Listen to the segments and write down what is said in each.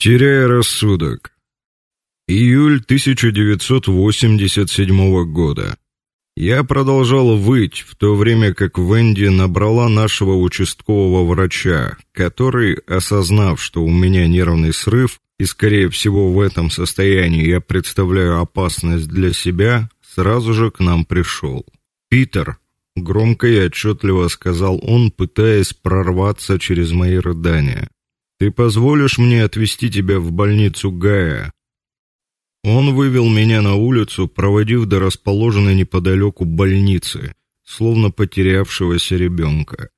Теряя рассудок. Июль 1987 года. Я продолжал выть, в то время как Венди набрала нашего участкового врача, который, осознав, что у меня нервный срыв, и скорее всего в этом состоянии я представляю опасность для себя, сразу же к нам пришел. Питер, громко и отчетливо сказал он, пытаясь прорваться через мои рыдания. Ты позволишь мне отвезти тебя в больницу Гая? Он вывел меня на улицу, проводив до расположенной неподалеку больницы, словно потерявшегося ребенка.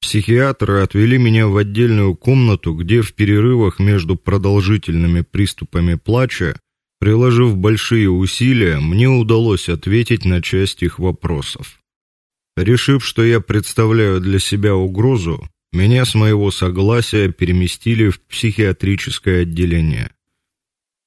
Психиатры отвели меня в отдельную комнату, где в перерывах между продолжительными приступами плача, приложив большие усилия, мне удалось ответить на часть их вопросов. Решив, что я представляю для себя угрозу, меня с моего согласия переместили в психиатрическое отделение.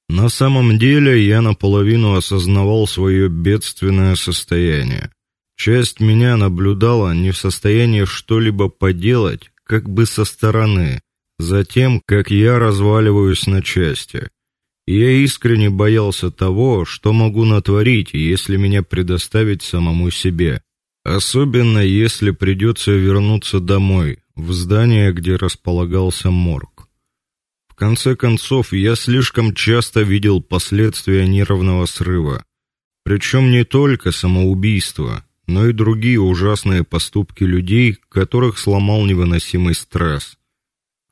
На самом деле, я наполовину осознавал свое бедственное состояние. Часть меня наблюдала не в состоянии что-либо поделать, как бы со стороны, за тем, как я разваливаюсь на части. Я искренне боялся того, что могу натворить, если меня предоставить самому себе. Особенно если придется вернуться домой, в здание, где располагался морг. В конце концов, я слишком часто видел последствия нервного срыва, причем не только самоубийство, но и другие ужасные поступки людей, которых сломал невыносимый стресс.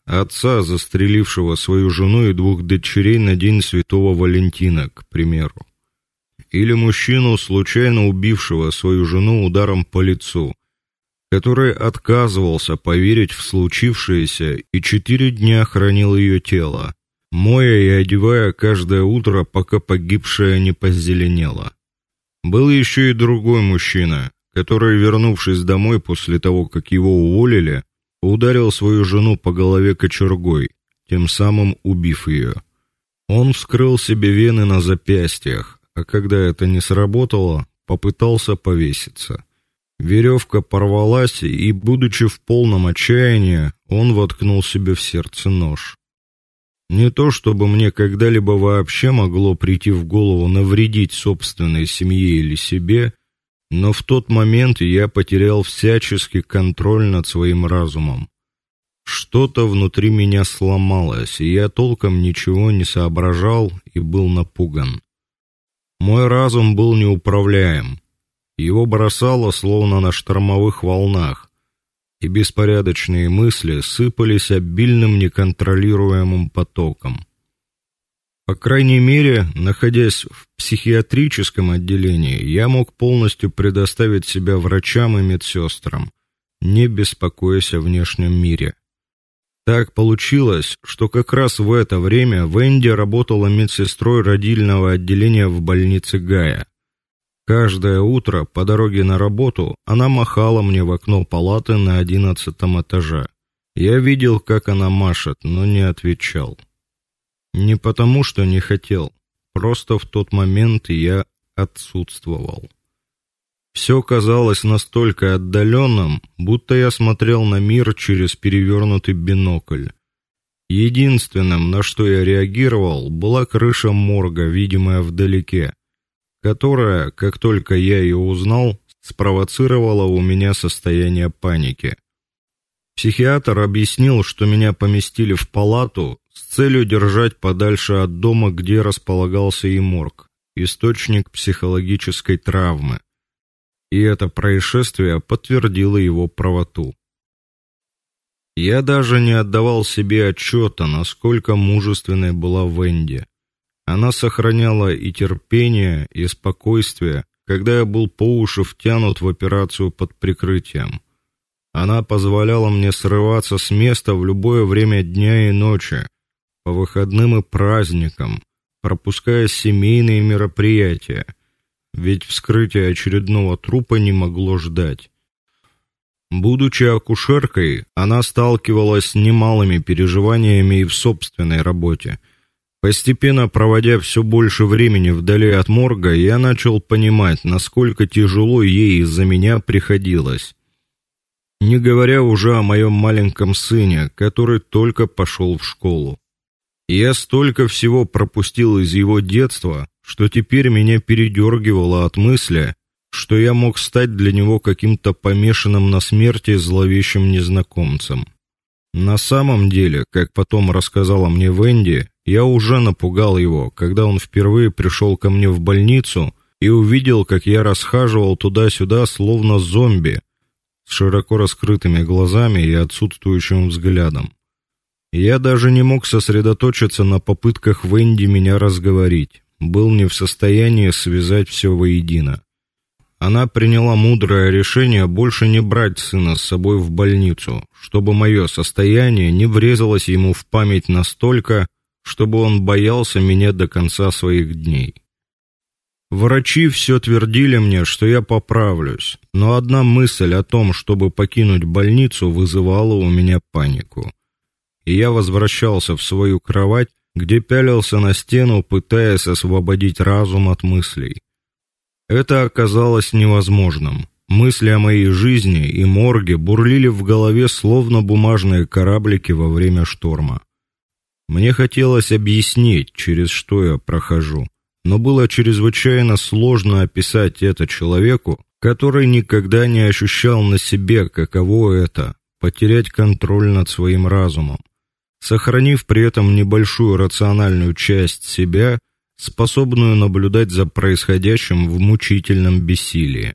Отца, застрелившего свою жену и двух дочерей на день Святого Валентина, к примеру. Или мужчину, случайно убившего свою жену ударом по лицу – который отказывался поверить в случившееся и четыре дня хранил ее тело, моя и одевая каждое утро, пока погибшая не позеленела. Был еще и другой мужчина, который, вернувшись домой после того, как его уволили, ударил свою жену по голове кочергой, тем самым убив ее. Он вскрыл себе вены на запястьях, а когда это не сработало, попытался повеситься. Веревка порвалась, и, будучи в полном отчаянии, он воткнул себе в сердце нож. Не то чтобы мне когда-либо вообще могло прийти в голову навредить собственной семье или себе, но в тот момент я потерял всяческий контроль над своим разумом. Что-то внутри меня сломалось, и я толком ничего не соображал и был напуган. Мой разум был неуправляем. Его бросало словно на штормовых волнах, и беспорядочные мысли сыпались обильным неконтролируемым потоком. По крайней мере, находясь в психиатрическом отделении, я мог полностью предоставить себя врачам и медсестрам, не беспокоясь о внешнем мире. Так получилось, что как раз в это время Венди работала медсестрой родильного отделения в больнице Гая. Каждое утро по дороге на работу она махала мне в окно палаты на одиннадцатом этаже. Я видел, как она машет, но не отвечал. Не потому, что не хотел, просто в тот момент я отсутствовал. Все казалось настолько отдаленным, будто я смотрел на мир через перевернутый бинокль. Единственным, на что я реагировал, была крыша морга, видимая вдалеке которая, как только я ее узнал, спровоцировала у меня состояние паники. Психиатр объяснил, что меня поместили в палату с целью держать подальше от дома, где располагался и морг, источник психологической травмы. И это происшествие подтвердило его правоту. Я даже не отдавал себе отчета, насколько мужественной была Венди. Она сохраняла и терпение, и спокойствие, когда я был по уши втянут в операцию под прикрытием. Она позволяла мне срываться с места в любое время дня и ночи, по выходным и праздникам, пропуская семейные мероприятия, ведь вскрытие очередного трупа не могло ждать. Будучи акушеркой, она сталкивалась с немалыми переживаниями и в собственной работе – Постепенно проводя все больше времени вдали от морга, я начал понимать, насколько тяжело ей из-за меня приходилось. Не говоря уже о моем маленьком сыне, который только пошел в школу. Я столько всего пропустил из его детства, что теперь меня передергивало от мысли, что я мог стать для него каким-то помешанным на смерти зловещим незнакомцем. На самом деле, как потом рассказала мне Венди, я уже напугал его, когда он впервые пришел ко мне в больницу и увидел, как я расхаживал туда-сюда словно зомби, с широко раскрытыми глазами и отсутствующим взглядом. Я даже не мог сосредоточиться на попытках Венди меня разговорить, был не в состоянии связать все воедино. Она приняла мудрое решение больше не брать сына с собой в больницу, чтобы мое состояние не врезалось ему в память настолько, чтобы он боялся меня до конца своих дней. Врачи все твердили мне, что я поправлюсь, но одна мысль о том, чтобы покинуть больницу, вызывала у меня панику и я возвращался в свою кровать, где пялился на стену, пытаясь освободить разум от мыслей. Это оказалось невозможным. Мысли о моей жизни и морге бурлили в голове словно бумажные кораблики во время шторма. Мне хотелось объяснить, через что я прохожу, но было чрезвычайно сложно описать это человеку, который никогда не ощущал на себе, каково это потерять контроль над своим разумом сохранив при этом небольшую рациональную часть себя, способную наблюдать за происходящим в мучительном бессилии.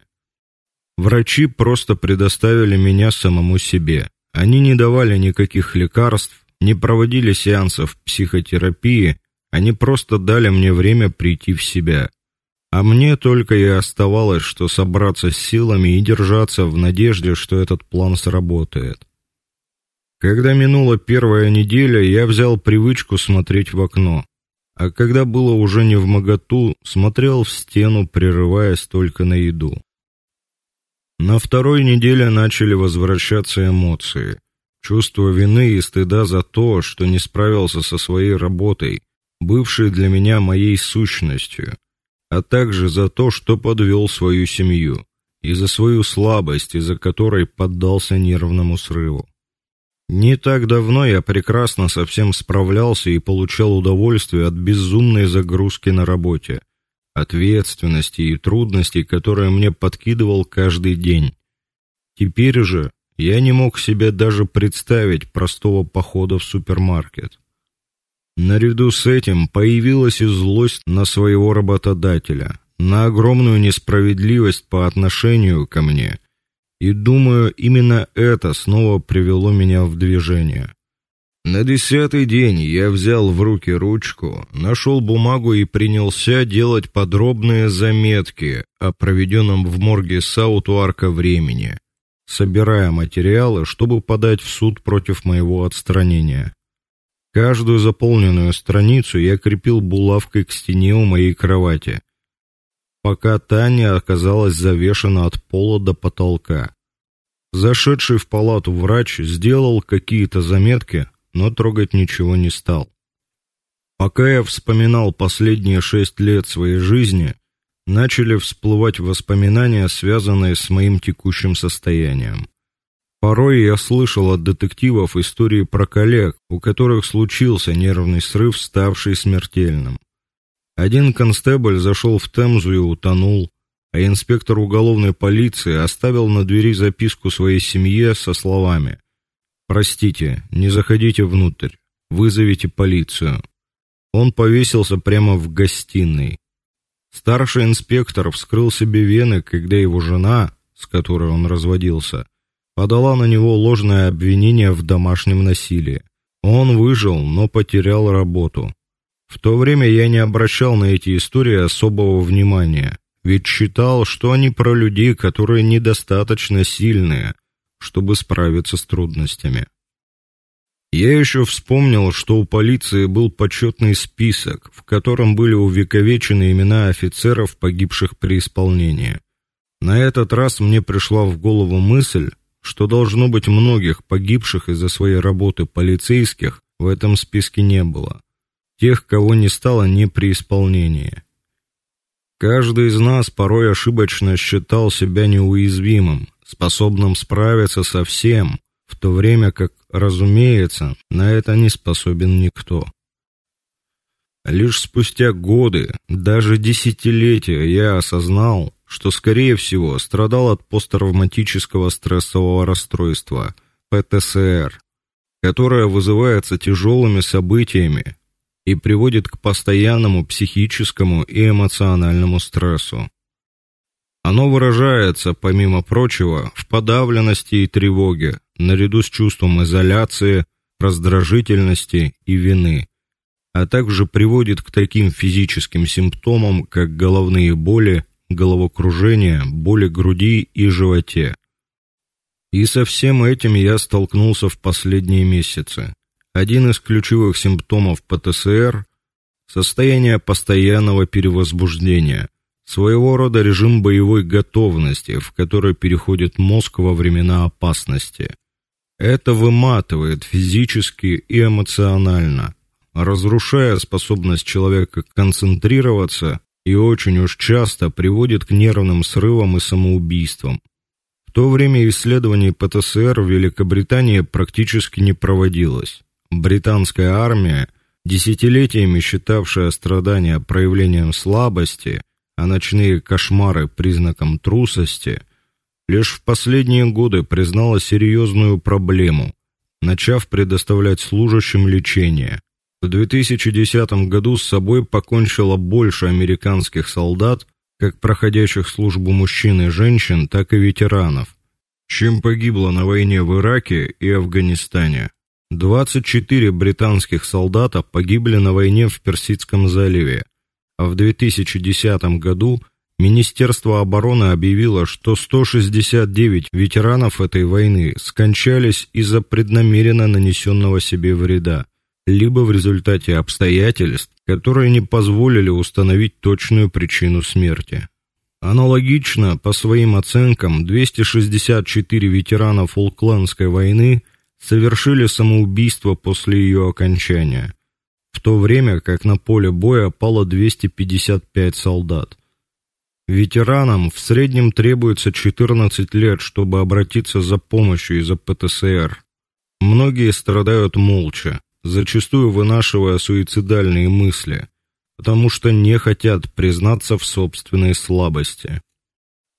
Врачи просто предоставили меня самому себе. Они не давали никаких лекарств, не проводили сеансов психотерапии, они просто дали мне время прийти в себя. А мне только и оставалось, что собраться с силами и держаться в надежде, что этот план сработает. Когда минула первая неделя, я взял привычку смотреть в окно, а когда было уже не в моготу, смотрел в стену, прерываясь только на еду. На второй неделе начали возвращаться эмоции, чувство вины и стыда за то, что не справился со своей работой, бывшей для меня моей сущностью, а также за то, что подвел свою семью, и за свою слабость, из-за которой поддался нервному срыву. Не так давно я прекрасно со всем справлялся и получал удовольствие от безумной загрузки на работе, ответственности и трудностей, которые мне подкидывал каждый день. Теперь же я не мог себе даже представить простого похода в супермаркет. Наряду с этим появилась и злость на своего работодателя, на огромную несправедливость по отношению ко мне и думаю, именно это снова привело меня в движение. На десятый день я взял в руки ручку, нашел бумагу и принялся делать подробные заметки о проведенном в морге Саутуарка времени, собирая материалы, чтобы подать в суд против моего отстранения. Каждую заполненную страницу я крепил булавкой к стене у моей кровати пока Таня оказалась завешена от пола до потолка. Зашедший в палату врач сделал какие-то заметки, но трогать ничего не стал. Пока я вспоминал последние шесть лет своей жизни, начали всплывать воспоминания, связанные с моим текущим состоянием. Порой я слышал от детективов истории про коллег, у которых случился нервный срыв, ставший смертельным. Один констебль зашел в Темзу и утонул, а инспектор уголовной полиции оставил на двери записку своей семье со словами: "Простите, не заходите внутрь. Вызовите полицию". Он повесился прямо в гостиной. Старший инспектор вскрыл себе вены, когда его жена, с которой он разводился, подала на него ложное обвинение в домашнем насилии. Он выжил, но потерял работу. В то время я не обращал на эти истории особого внимания, ведь считал, что они про людей, которые недостаточно сильные, чтобы справиться с трудностями. Я еще вспомнил, что у полиции был почетный список, в котором были увековечены имена офицеров, погибших при исполнении. На этот раз мне пришла в голову мысль, что должно быть многих погибших из-за своей работы полицейских в этом списке не было тех, кого не стало ни при исполнении. Каждый из нас порой ошибочно считал себя неуязвимым, способным справиться со всем, в то время как, разумеется, на это не способен никто. Лишь спустя годы, даже десятилетия, я осознал, что скорее всего страдал от посттравматического стрессового расстройства ПТСР, которое вызывается тяжелыми событиями и приводит к постоянному психическому и эмоциональному стрессу. Оно выражается, помимо прочего, в подавленности и тревоге, наряду с чувством изоляции, раздражительности и вины, а также приводит к таким физическим симптомам, как головные боли, головокружение, боли груди и животе. И со всем этим я столкнулся в последние месяцы. Один из ключевых симптомов ПТСР состояние постоянного перевозбуждения, своего рода режим боевой готовности, в который переходит мозг во времена опасности. Это выматывает физически и эмоционально, разрушая способность человека концентрироваться и очень уж часто приводит к нервным срывам и самоубийствам. В то время исследований ПТСР в Великобритании практически не проводилось. Британская армия, десятилетиями считавшая страдания проявлением слабости, а ночные кошмары признаком трусости, лишь в последние годы признала серьезную проблему, начав предоставлять служащим лечение. В 2010 году с собой покончило больше американских солдат, как проходящих службу мужчин и женщин, так и ветеранов, чем погибло на войне в Ираке и Афганистане. 24 британских солдата погибли на войне в Персидском заливе, в 2010 году Министерство обороны объявило, что 169 ветеранов этой войны скончались из-за преднамеренно нанесенного себе вреда либо в результате обстоятельств, которые не позволили установить точную причину смерти. Аналогично, по своим оценкам, 264 ветерана Фолклендской войны совершили самоубийство после ее окончания, в то время как на поле боя пало 255 солдат. Ветеранам в среднем требуется 14 лет, чтобы обратиться за помощью из-за ПТСР. Многие страдают молча, зачастую вынашивая суицидальные мысли, потому что не хотят признаться в собственной слабости.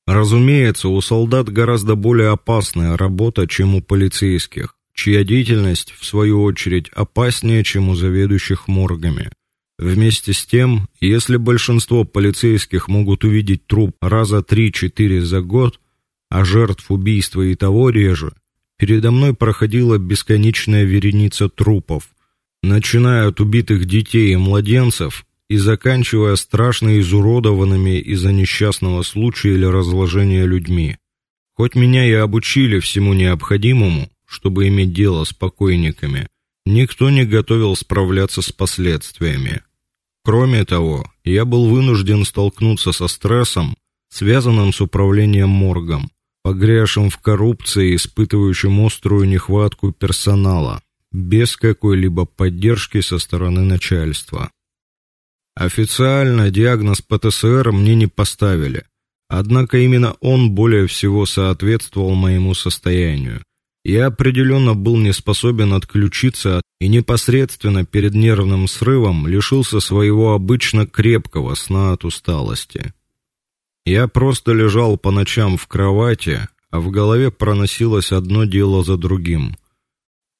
Разумеется, у солдат гораздо более опасная работа, чем у полицейских, чья деятельность в свою очередь опаснее, чем у заведующих моргами. Вместе с тем, если большинство полицейских могут увидеть труп раза 3-4 за год, а жертв убийства и того реже, передо мной проходила бесконечная вереница трупов, начиная от убитых детей и младенцев и заканчивая страшно изуродованными из-за несчастного случая или разложения людьми. Хоть меня и обучили всему необходимому, чтобы иметь дело с покойниками, никто не готовил справляться с последствиями. Кроме того, я был вынужден столкнуться со стрессом, связанным с управлением моргом, погрязшим в коррупции, испытывающим острую нехватку персонала, без какой-либо поддержки со стороны начальства. Официально диагноз ПТСР мне не поставили. Однако именно он более всего соответствовал моему состоянию. Я определенно был не способен отключиться и непосредственно перед нервным срывом лишился своего обычно крепкого сна от усталости. Я просто лежал по ночам в кровати, а в голове проносилось одно дело за другим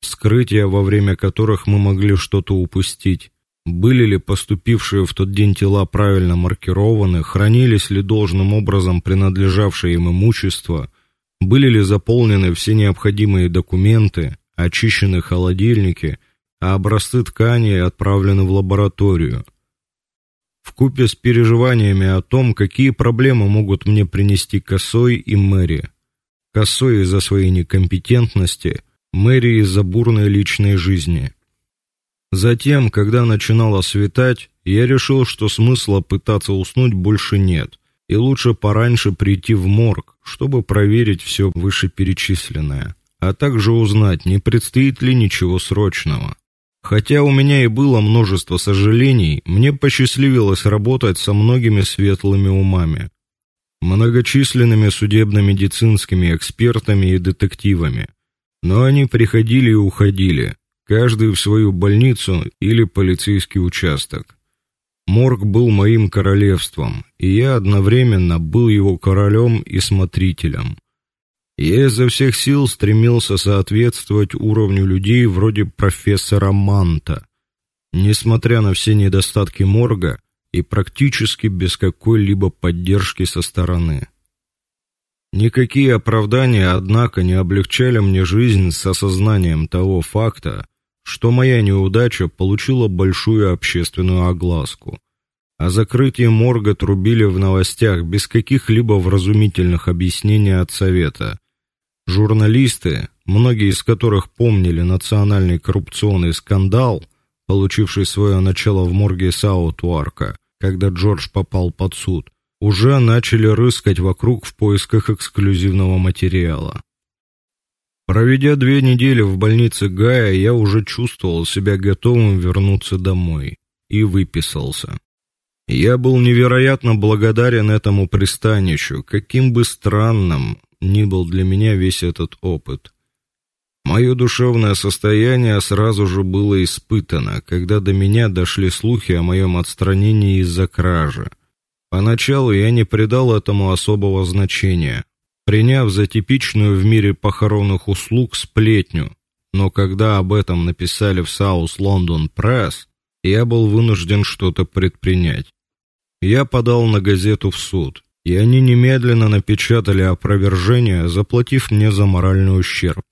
вскрытия, во время которых мы могли что-то упустить. Были ли поступившие в тот день тела правильно маркированы, хранились ли должным образом принадлежавшее им имущество, были ли заполнены все необходимые документы, очищены холодильники, а образцы тканей отправлены в лабораторию. В купе с переживаниями о том, какие проблемы могут мне принести Косой и Мэри. Косой из-за своей некомпетентности – Мэри из-за бурной личной жизни. Затем, когда начинало светать, я решил, что смысла пытаться уснуть больше нет, и лучше пораньше прийти в морг, чтобы проверить все вышеперечисленное, а также узнать, не предстоит ли ничего срочного. Хотя у меня и было множество сожалений, мне посчастливилось работать со многими светлыми умами, многочисленными судебно-медицинскими экспертами и детективами, но они приходили и уходили, каждый в свою больницу или полицейский участок. Морг был моим королевством, и я одновременно был его королем и смотрителем. Я изо всех сил стремился соответствовать уровню людей вроде профессора Манта, несмотря на все недостатки морга и практически без какой-либо поддержки со стороны. Никакие оправдания, однако, не облегчали мне жизнь с осознанием того факта, что моя неудача получила большую общественную огласку. О закрытии морга трубили в новостях без каких-либо вразумительных объяснений от совета. Журналисты, многие из которых помнили национальный коррупционный скандал, получивший свое начало в морге Саутуарка, когда Джордж попал под суд, уже начали рыскать вокруг в поисках эксклюзивного материала. Проведя две недели в больнице Гая, я уже чувствовал себя готовым вернуться домой и выписался. Я был невероятно благодарен этому пристанищу, каким бы странным ни был для меня весь этот опыт. Мое душевное состояние сразу же было испытано, когда до меня дошли слухи о моем отстранении из-за кражи. Поначалу я не придал этому особого значения, приняв за типичную в мире похоронных услуг сплетню. Но когда об этом написали в South London Press, я был вынужден что-то предпринять. Я подал на газету в суд, и они немедленно напечатали опровержение, заплатив мне за моральный ущерб.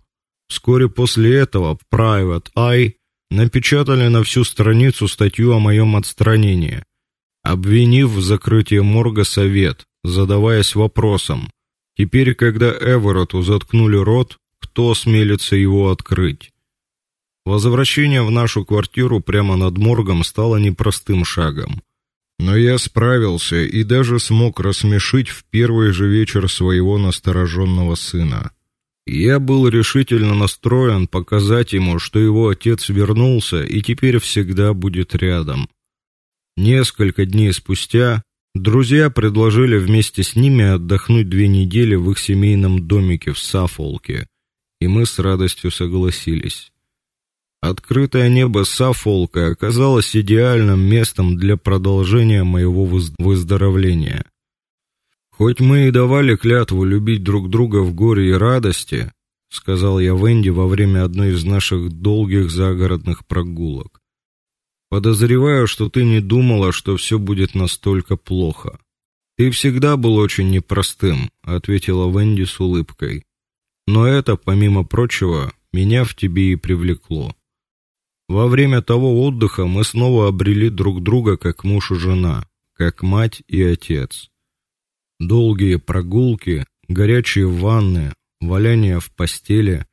Вскоре после этого в Private Eye напечатали на всю страницу статью о моем отстранении, обвинив в закрытии морга совет, задаваясь вопросом: Теперь, когда Эвероту заткнули рот, кто осмелится его открыть? Возвращение в нашу квартиру прямо над моргом стало непростым шагом. Но я справился и даже смог рассмешить в первый же вечер своего настороженного сына. Я был решительно настроен показать ему, что его отец вернулся и теперь всегда будет рядом. Несколько дней спустя Друзья предложили вместе с ними отдохнуть две недели в их семейном домике в Саффолке, и мы с радостью согласились. Открытое небо Саффолка оказалось идеальным местом для продолжения моего выздоровления. Хоть мы и давали клятву любить друг друга в горе и радости, сказал я Венди во время одной из наших долгих загородных прогулок. Подозреваю, что ты не думала, что все будет настолько плохо. Ты всегда был очень непростым, ответила Венди с улыбкой. Но это, помимо прочего, меня в тебе и привлекло. Во время того отдыха мы снова обрели друг друга как муж и жена, как мать и отец. Долгие прогулки, горячие ванны, валяние в постели,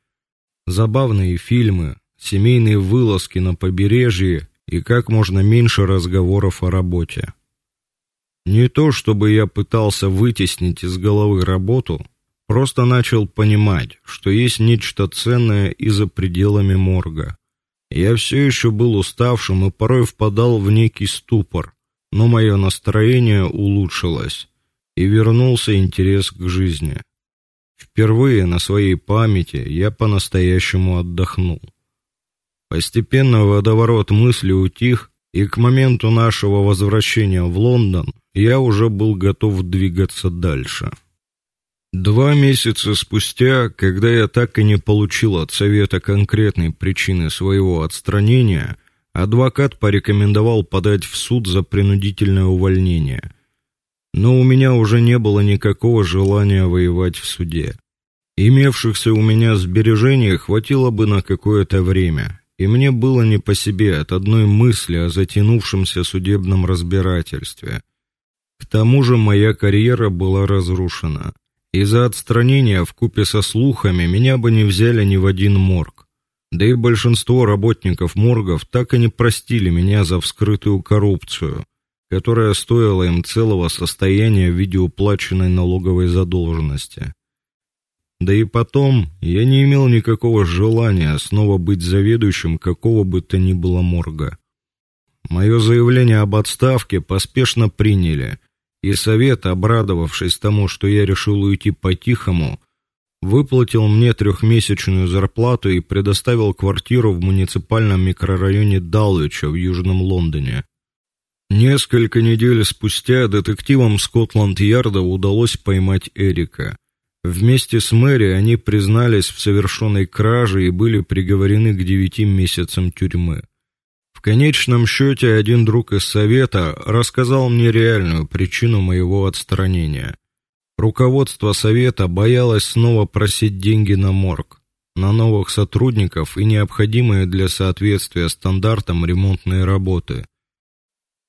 забавные фильмы, семейные вылазки на побережье и как можно меньше разговоров о работе. Не то, чтобы я пытался вытеснить из головы работу, просто начал понимать, что есть нечто ценное и за пределами морга. Я все еще был уставшим и порой впадал в некий ступор, но мое настроение улучшилось, и вернулся интерес к жизни. Впервые на своей памяти я по-настоящему отдохнул. Постепенно водоворот мыслей утих, и к моменту нашего возвращения в Лондон я уже был готов двигаться дальше. Два месяца спустя, когда я так и не получил от совета конкретной причины своего отстранения, адвокат порекомендовал подать в суд за принудительное увольнение. Но у меня уже не было никакого желания воевать в суде. Имевшихся у меня сбережений хватило бы на какое-то время, и мне было не по себе от одной мысли о затянувшемся судебном разбирательстве. К тому же моя карьера была разрушена. Из-за отстранения в купе со слухами меня бы не взяли ни в один морг. Да и большинство работников моргов так и не простили меня за вскрытую коррупцию, которая стоила им целого состояния в виде уплаченной налоговой задолженности. Да и потом, я не имел никакого желания снова быть заведующим какого бы то ни было морга. Мое заявление об отставке поспешно приняли, и совет, обрадовавшись тому, что я решил уйти по-тихому, выплатил мне трехмесячную зарплату и предоставил квартиру в муниципальном микрорайоне Далвича в Южном Лондоне. Несколько недель спустя детективам Скотланд-Ярда удалось поймать Эрика. Вместе с Мэри они признались в совершенной краже и были приговорены к девяти месяцам тюрьмы. В конечном счете один друг из совета рассказал мне реальную причину моего отстранения. Руководство совета боялось снова просить деньги на морг, на новых сотрудников и необходимые для соответствия стандартам ремонтные работы.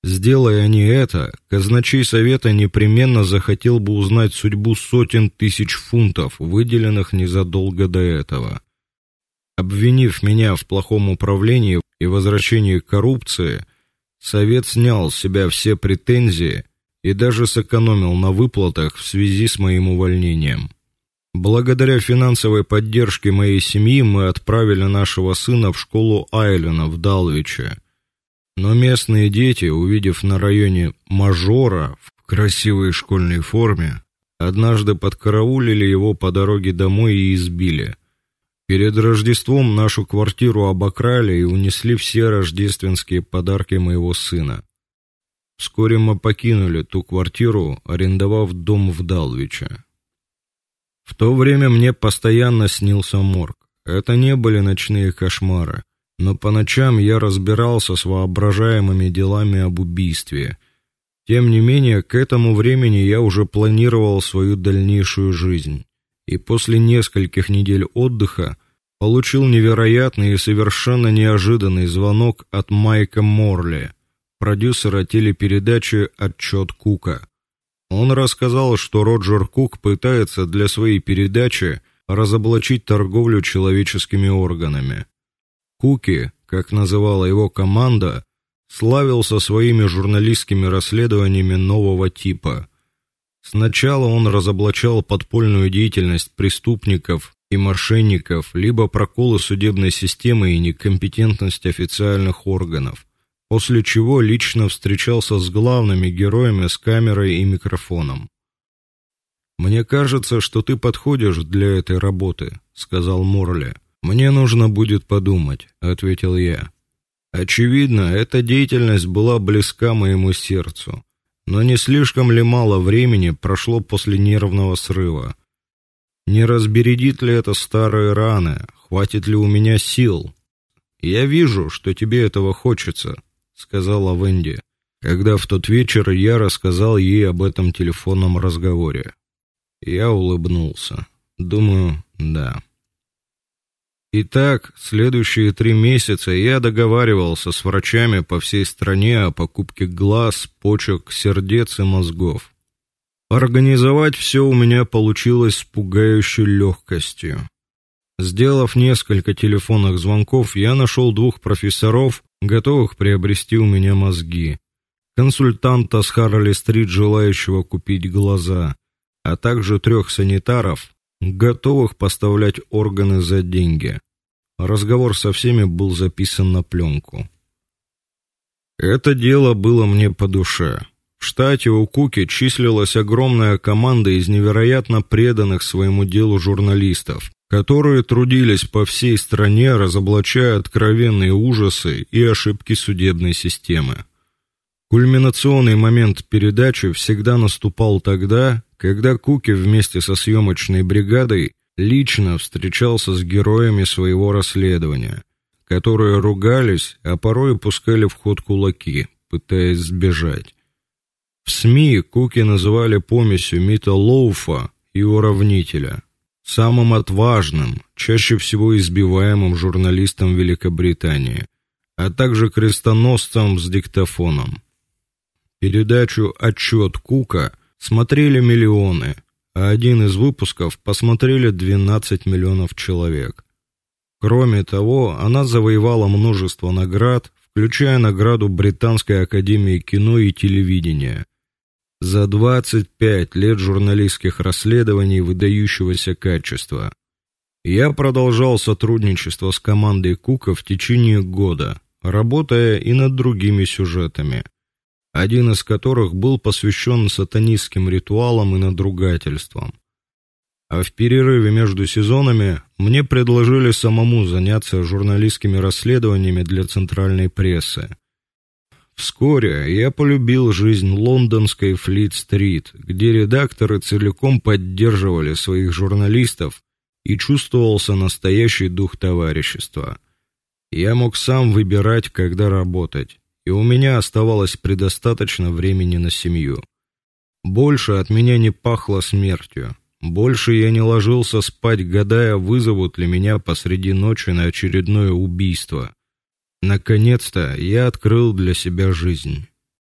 Сделая они это, казначей совета непременно захотел бы узнать судьбу сотен тысяч фунтов, выделенных незадолго до этого. Обвинив меня в плохом управлении и возвращении коррупции, совет снял с себя все претензии и даже сэкономил на выплатах в связи с моим увольнением. Благодаря финансовой поддержке моей семьи мы отправили нашего сына в школу Айлена в Далвиче. Но местные дети, увидев на районе мажора в красивой школьной форме, однажды подкараулили его по дороге домой и избили. Перед Рождеством нашу квартиру обокрали и унесли все рождественские подарки моего сына. Вскоре мы покинули ту квартиру, арендовав дом в Далвиче. В то время мне постоянно снился морг. Это не были ночные кошмары, но по ночам я разбирался с воображаемыми делами об убийстве. Тем не менее, к этому времени я уже планировал свою дальнейшую жизнь и после нескольких недель отдыха получил невероятный и совершенно неожиданный звонок от Майка Морли, продюсера телепередачи Отчет Кука. Он рассказал, что Роджер Кук пытается для своей передачи разоблачить торговлю человеческими органами. Куки, как называла его команда, славился своими журналистскими расследованиями нового типа. Сначала он разоблачал подпольную деятельность преступников и мошенников, либо проколы судебной системы и некомпетентность официальных органов. После чего лично встречался с главными героями с камерой и микрофоном. Мне кажется, что ты подходишь для этой работы, сказал Морли. Мне нужно будет подумать, ответил я. Очевидно, эта деятельность была близка моему сердцу. Но не слишком ли мало времени прошло после нервного срыва? Не разбередит ли это старые раны? Хватит ли у меня сил? Я вижу, что тебе этого хочется, сказала Венди, когда в тот вечер я рассказал ей об этом телефонном разговоре. Я улыбнулся. Думаю, да. Итак, следующие три месяца я договаривался с врачами по всей стране о покупке глаз, почек, сердец и мозгов. Организовать все у меня получилось с пугающей легкостью. Сделав несколько телефонных звонков, я нашел двух профессоров, готовых приобрести у меня мозги, консультанта с Харли-стрит, желающего купить глаза, а также трех санитаров, готовых поставлять органы за деньги. Разговор со всеми был записан на пленку. Это дело было мне по душе. В штате у Куки числилась огромная команда из невероятно преданных своему делу журналистов, которые трудились по всей стране, разоблачая откровенные ужасы и ошибки судебной системы. Кульминационный момент передачи всегда наступал тогда, когда Куки вместе со съемочной бригадой лично встречался с героями своего расследования, которые ругались, а порой пускали в ход кулаки, пытаясь сбежать. В СМИ Куки называли помесью Мита Лоуфа и уравнителя, самым отважным, чаще всего избиваемым журналистом Великобритании, а также крестоносцем с диктофоном. Передачу Отчет Кука смотрели миллионы, а один из выпусков посмотрели 12 миллионов человек. Кроме того, она завоевала множество наград, включая награду Британской академии кино и телевидения, за 25 лет журналистских расследований выдающегося качества. Я продолжал сотрудничество с командой Кука в течение года, работая и над другими сюжетами, один из которых был посвящен сатанистским ритуалам и надругательствам. А в перерыве между сезонами мне предложили самому заняться журналистскими расследованиями для центральной прессы. Вскоре я полюбил жизнь лондонской Флит-стрит, где редакторы целиком поддерживали своих журналистов и чувствовался настоящий дух товарищества. Я мог сам выбирать, когда работать, и у меня оставалось предостаточно времени на семью. Больше от меня не пахло смертью. Больше я не ложился спать, гадая, вызовут ли меня посреди ночи на очередное убийство. Наконец-то я открыл для себя жизнь.